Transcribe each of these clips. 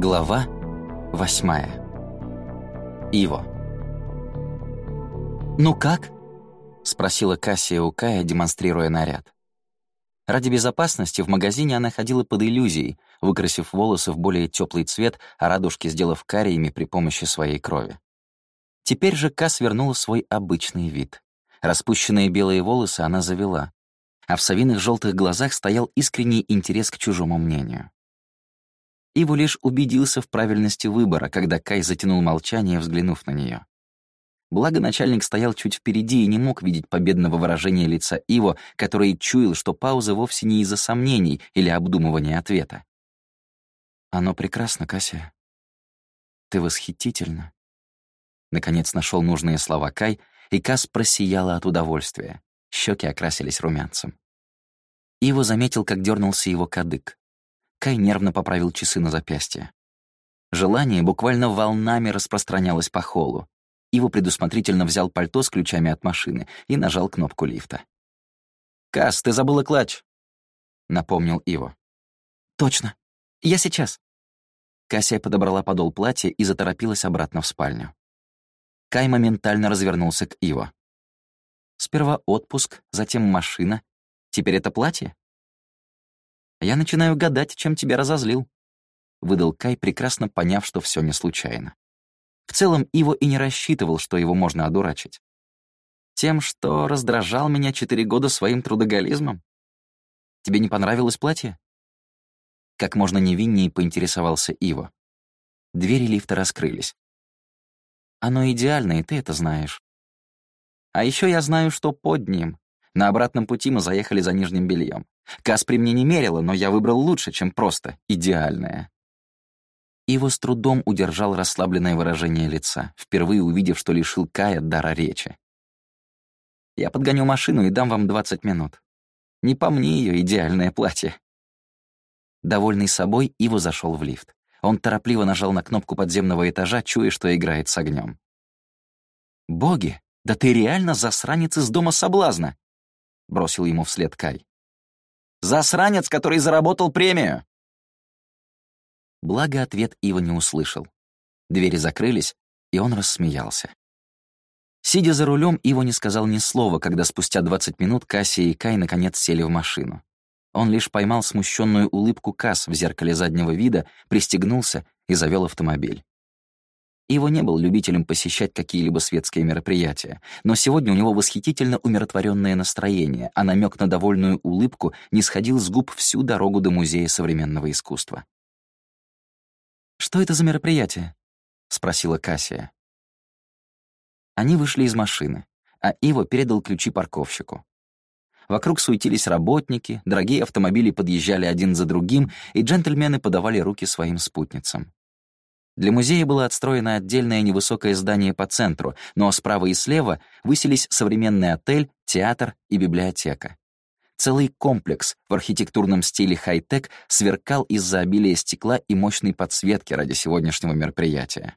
Глава восьмая. Иво. «Ну как?» — спросила Кассия у Кая, демонстрируя наряд. Ради безопасности в магазине она ходила под иллюзией, выкрасив волосы в более теплый цвет, а радужки сделав кариями при помощи своей крови. Теперь же Касс вернула свой обычный вид. Распущенные белые волосы она завела, а в совиных желтых глазах стоял искренний интерес к чужому мнению. Иву лишь убедился в правильности выбора, когда Кай затянул молчание, взглянув на нее. Благо начальник стоял чуть впереди и не мог видеть победного выражения лица Иво, который чуял, что пауза вовсе не из-за сомнений или обдумывания ответа. «Оно прекрасно, Кася. Ты восхитительна». Наконец нашел нужные слова Кай, и Кас просияла от удовольствия. Щеки окрасились румянцем. Иво заметил, как дернулся его кадык. Кай нервно поправил часы на запястье. Желание буквально волнами распространялось по холлу. Иво предусмотрительно взял пальто с ключами от машины и нажал кнопку лифта. «Кас, ты забыла клатч!» — напомнил Иво. «Точно. Я сейчас». Кассия подобрала подол платья и заторопилась обратно в спальню. Кай моментально развернулся к Иво. Сперва отпуск, затем машина. Теперь это платье? Я начинаю гадать, чем тебя разозлил. Выдал Кай, прекрасно поняв, что все не случайно. В целом, Иво и не рассчитывал, что его можно одурачить. Тем, что раздражал меня четыре года своим трудоголизмом? Тебе не понравилось платье? Как можно невиннее поинтересовался Иво. Двери лифта раскрылись. Оно идеально, и ты это знаешь. А еще я знаю, что под ним. На обратном пути мы заехали за нижним бельем. Кас при мне не мерила, но я выбрал лучше, чем просто идеальное. Иво с трудом удержал расслабленное выражение лица, впервые увидев, что лишил Кая дара речи. «Я подгоню машину и дам вам 20 минут. Не по мне ее идеальное платье». Довольный собой, Иво зашел в лифт. Он торопливо нажал на кнопку подземного этажа, чуя, что играет с огнем. «Боги, да ты реально засранец из дома соблазна!» — бросил ему вслед Кай. «Засранец, который заработал премию!» Благо, ответ Ива не услышал. Двери закрылись, и он рассмеялся. Сидя за рулем, Ива не сказал ни слова, когда спустя 20 минут Кассия и Кай наконец сели в машину. Он лишь поймал смущенную улыбку Касс в зеркале заднего вида, пристегнулся и завел автомобиль. Иво не был любителем посещать какие-либо светские мероприятия, но сегодня у него восхитительно умиротворенное настроение, а намек на довольную улыбку не сходил с губ всю дорогу до Музея современного искусства. «Что это за мероприятие?» — спросила Кассия. Они вышли из машины, а Иво передал ключи парковщику. Вокруг суетились работники, дорогие автомобили подъезжали один за другим, и джентльмены подавали руки своим спутницам. Для музея было отстроено отдельное невысокое здание по центру, но справа и слева высились современный отель, театр и библиотека. Целый комплекс в архитектурном стиле хай-тек сверкал из-за обилия стекла и мощной подсветки ради сегодняшнего мероприятия.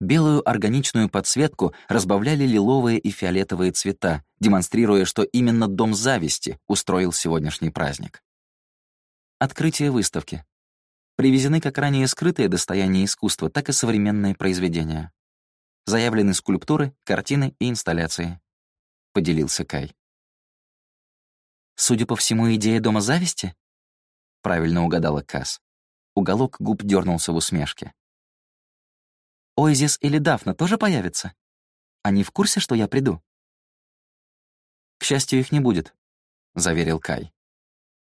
Белую органичную подсветку разбавляли лиловые и фиолетовые цвета, демонстрируя, что именно Дом зависти устроил сегодняшний праздник. Открытие выставки. Привезены как ранее скрытые достояния искусства, так и современные произведения. Заявлены скульптуры, картины и инсталляции. Поделился Кай. Судя по всему, идея Дома зависти? Правильно угадала Касс. Уголок губ дернулся в усмешке. Ойзис или Дафна тоже появятся? Они в курсе, что я приду? К счастью, их не будет, заверил Кай.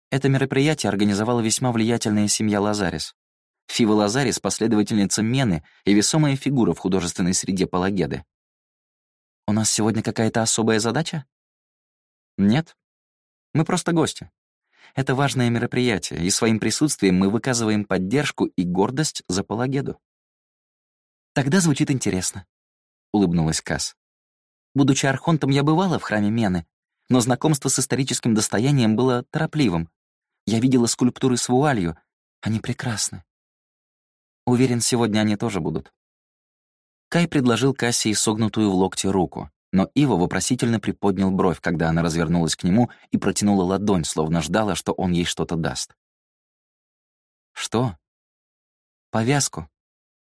Это мероприятие организовала весьма влиятельная семья Лазарис. Фива Лазарис — последовательница Мены и весомая фигура в художественной среде Палагеды. «У нас сегодня какая-то особая задача?» «Нет, мы просто гости. Это важное мероприятие, и своим присутствием мы выказываем поддержку и гордость за Палагеду. «Тогда звучит интересно», — улыбнулась Касс. «Будучи архонтом, я бывала в храме Мены, но знакомство с историческим достоянием было торопливым. Я видела скульптуры с вуалью. Они прекрасны. Уверен, сегодня они тоже будут». Кай предложил Кассии согнутую в локте руку. Но Ива вопросительно приподнял бровь, когда она развернулась к нему и протянула ладонь, словно ждала, что он ей что-то даст. «Что?» повязку.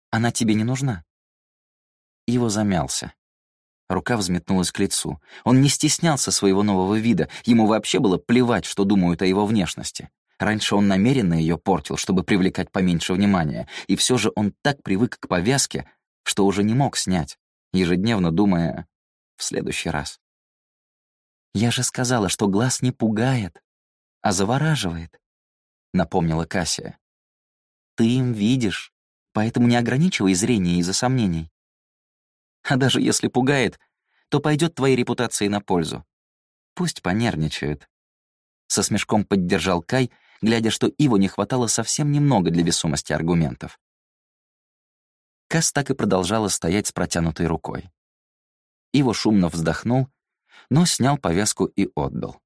Она тебе не нужна». Иво замялся. Рука взметнулась к лицу. Он не стеснялся своего нового вида, ему вообще было плевать, что думают о его внешности. Раньше он намеренно ее портил, чтобы привлекать поменьше внимания, и все же он так привык к повязке, что уже не мог снять, ежедневно думая «в следующий раз». «Я же сказала, что глаз не пугает, а завораживает», — напомнила Кассия. «Ты им видишь, поэтому не ограничивай зрение из-за сомнений. А даже если пугает, то пойдет твоей репутации на пользу. Пусть понервничают». Со смешком поддержал Кай, глядя, что Иву не хватало совсем немного для весомости аргументов. Касс так и продолжала стоять с протянутой рукой. Иво шумно вздохнул, но снял повязку и отдал.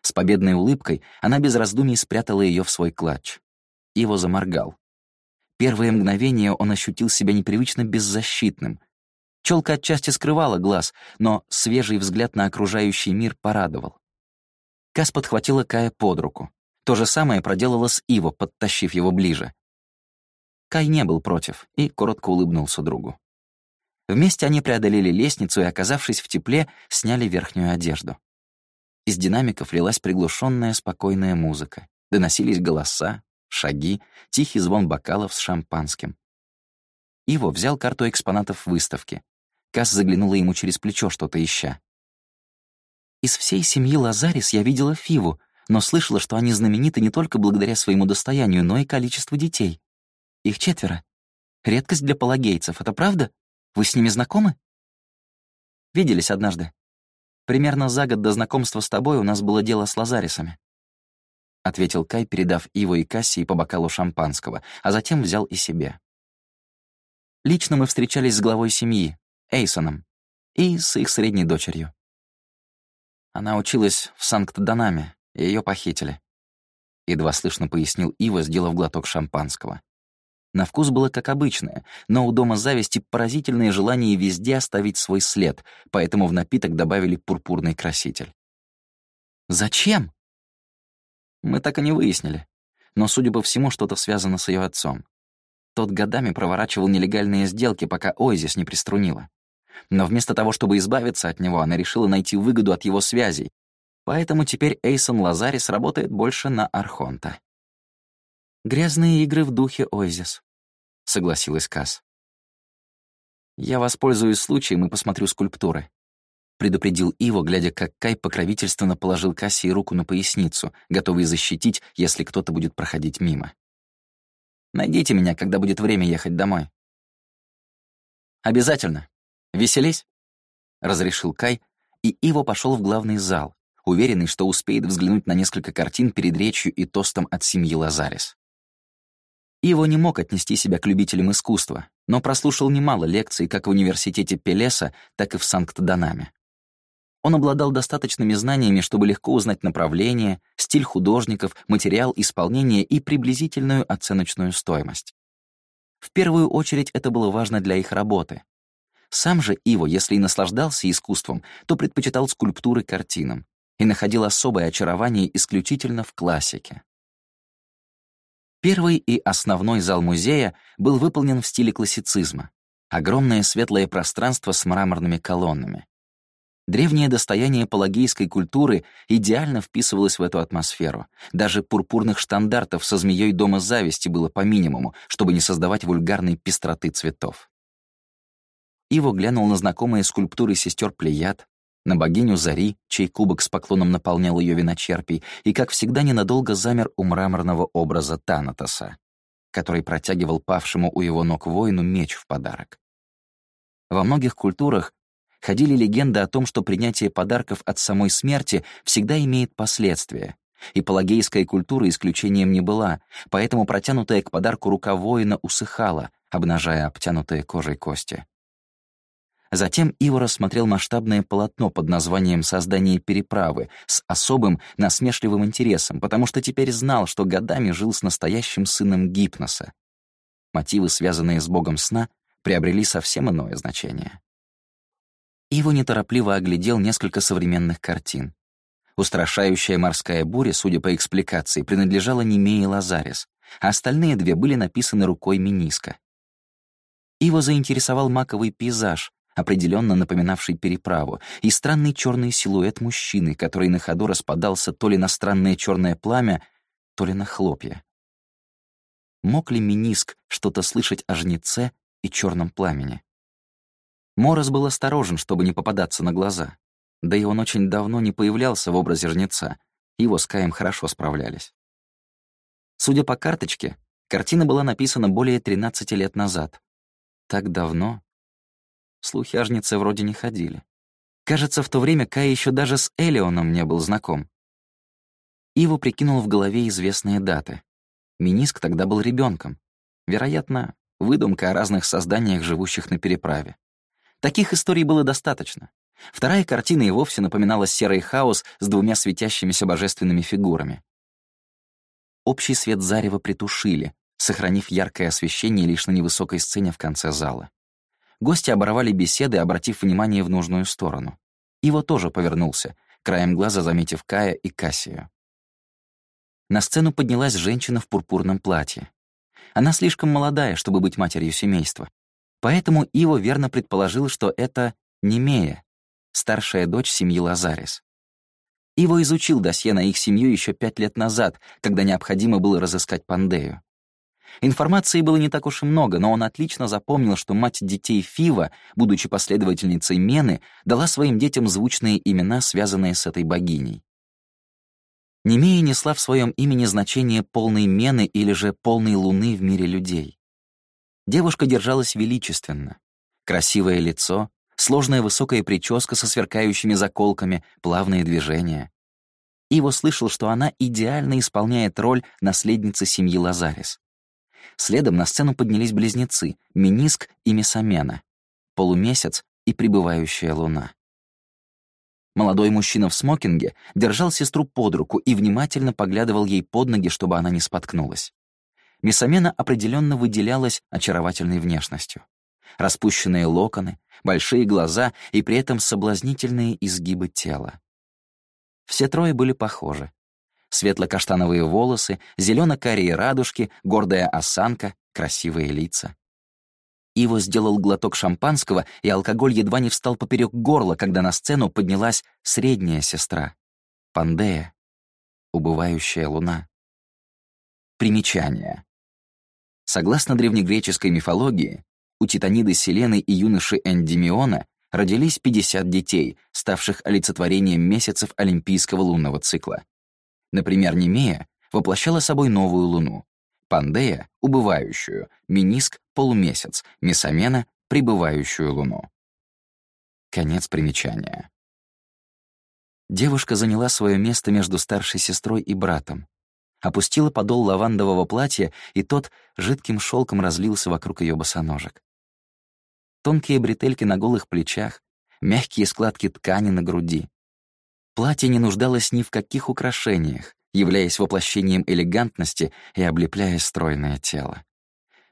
С победной улыбкой она без раздумий спрятала ее в свой клатч. Иво заморгал. Первые мгновения он ощутил себя непривычно беззащитным. Челка отчасти скрывала глаз, но свежий взгляд на окружающий мир порадовал. Кас подхватила Кая под руку. То же самое проделала с Иво, подтащив его ближе. Кай не был против и коротко улыбнулся другу. Вместе они преодолели лестницу и, оказавшись в тепле, сняли верхнюю одежду. Из динамиков лилась приглушенная спокойная музыка. Доносились голоса, шаги, тихий звон бокалов с шампанским. Иво взял карту экспонатов выставки. Касс заглянула ему через плечо, что-то ища. «Из всей семьи Лазарис я видела Фиву, но слышала, что они знамениты не только благодаря своему достоянию, но и количеству детей. Их четверо. Редкость для палагейцев, это правда? Вы с ними знакомы? Виделись однажды. Примерно за год до знакомства с тобой у нас было дело с Лазарисами. Ответил Кай, передав Иво и Кассии по бокалу шампанского, а затем взял и себе. Лично мы встречались с главой семьи, Эйсоном, и с их средней дочерью. Она училась в Санкт-Данаме, ее похитили. Едва слышно пояснил Ива, сделав глоток шампанского. На вкус было как обычное, но у дома зависти поразительное желание везде оставить свой след, поэтому в напиток добавили пурпурный краситель. «Зачем?» Мы так и не выяснили. Но, судя по всему, что-то связано с ее отцом. Тот годами проворачивал нелегальные сделки, пока Ойзис не приструнила. Но вместо того, чтобы избавиться от него, она решила найти выгоду от его связей. Поэтому теперь Эйсон Лазарис работает больше на Архонта. «Грязные игры в духе Ойзис», — согласилась Касс. «Я воспользуюсь случаем и посмотрю скульптуры», — предупредил Иво, глядя, как Кай покровительственно положил Кассе руку на поясницу, готовый защитить, если кто-то будет проходить мимо. «Найдите меня, когда будет время ехать домой». «Обязательно. Веселись», — разрешил Кай, и Иво пошел в главный зал, уверенный, что успеет взглянуть на несколько картин перед речью и тостом от семьи Лазарис. Иво не мог отнести себя к любителям искусства, но прослушал немало лекций как в университете Пелеса, так и в Санкт-Данаме. Он обладал достаточными знаниями, чтобы легко узнать направление, стиль художников, материал исполнения и приблизительную оценочную стоимость. В первую очередь это было важно для их работы. Сам же Иво, если и наслаждался искусством, то предпочитал скульптуры картинам и находил особое очарование исключительно в классике. Первый и основной зал музея был выполнен в стиле классицизма. Огромное светлое пространство с мраморными колоннами. Древнее достояние палагийской культуры идеально вписывалось в эту атмосферу. Даже пурпурных штандартов со змеей дома зависти было по минимуму, чтобы не создавать вульгарной пестроты цветов. Иво глянул на знакомые скульптуры сестер Плеяд, на богиню Зари, чей кубок с поклоном наполнял ее виночерпий, и, как всегда, ненадолго замер у мраморного образа Танатоса, который протягивал павшему у его ног воину меч в подарок. Во многих культурах ходили легенды о том, что принятие подарков от самой смерти всегда имеет последствия, и палагейская культура исключением не была, поэтому протянутая к подарку рука воина усыхала, обнажая обтянутые кожей кости. Затем Ива рассмотрел масштабное полотно под названием «Создание переправы» с особым насмешливым интересом, потому что теперь знал, что годами жил с настоящим сыном Гипноса. Мотивы, связанные с богом сна, приобрели совсем иное значение. Иво неторопливо оглядел несколько современных картин. Устрашающая морская буря, судя по экспликации, принадлежала Немее Лазарис, а остальные две были написаны рукой Миниска. Его заинтересовал маковый пейзаж, определенно напоминавший переправу, и странный черный силуэт мужчины, который на ходу распадался то ли на странное черное пламя, то ли на хлопья. Мог ли Миниск что-то слышать о жнеце и черном пламени? Морос был осторожен, чтобы не попадаться на глаза. Да и он очень давно не появлялся в образе жнеца, его с Каем хорошо справлялись. Судя по карточке, картина была написана более 13 лет назад, так давно. Слухи о жнеце вроде не ходили. Кажется, в то время Кай еще даже с Элеоном не был знаком. Иво прикинул в голове известные даты. Миниск тогда был ребенком. Вероятно, выдумка о разных созданиях, живущих на переправе. Таких историй было достаточно. Вторая картина и вовсе напоминала серый хаос с двумя светящимися божественными фигурами. Общий свет зарева притушили, сохранив яркое освещение лишь на невысокой сцене в конце зала. Гости оборвали беседы, обратив внимание в нужную сторону. Его тоже повернулся, краем глаза заметив Кая и Кассию. На сцену поднялась женщина в пурпурном платье. Она слишком молодая, чтобы быть матерью семейства. Поэтому Иво верно предположил, что это Немея, старшая дочь семьи Лазарис. Иво изучил досье на их семью еще пять лет назад, когда необходимо было разыскать Пандею. Информации было не так уж и много, но он отлично запомнил, что мать детей Фива, будучи последовательницей Мены, дала своим детям звучные имена, связанные с этой богиней. Немея несла в своем имени значение полной Мены или же полной луны в мире людей. Девушка держалась величественно. Красивое лицо, сложная высокая прическа со сверкающими заколками, плавные движения. Иво слышал, что она идеально исполняет роль наследницы семьи Лазарис. Следом на сцену поднялись близнецы — Миниск и Месамена, полумесяц и прибывающая луна. Молодой мужчина в смокинге держал сестру под руку и внимательно поглядывал ей под ноги, чтобы она не споткнулась. Месамена определенно выделялась очаровательной внешностью. Распущенные локоны, большие глаза и при этом соблазнительные изгибы тела. Все трое были похожи светло-каштановые волосы, зелено-карие радужки, гордая осанка, красивые лица. Иво сделал глоток шампанского, и алкоголь едва не встал поперек горла, когда на сцену поднялась средняя сестра — Пандея, убывающая луна. Примечание. Согласно древнегреческой мифологии, у Титаниды Селены и юноши Эндимиона родились 50 детей, ставших олицетворением месяцев олимпийского лунного цикла. Например, Немея воплощала собой новую луну, Пандея — убывающую, Миниск — полумесяц, Месамена — прибывающую луну. Конец примечания. Девушка заняла свое место между старшей сестрой и братом. Опустила подол лавандового платья, и тот жидким шелком разлился вокруг ее босоножек. Тонкие бретельки на голых плечах, мягкие складки ткани на груди. Платье не нуждалось ни в каких украшениях, являясь воплощением элегантности и облепляя стройное тело.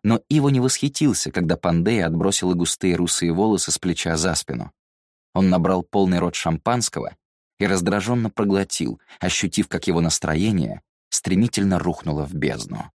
Но Иво не восхитился, когда Пандея отбросила густые русые волосы с плеча за спину. Он набрал полный рот шампанского и раздраженно проглотил, ощутив, как его настроение стремительно рухнуло в бездну.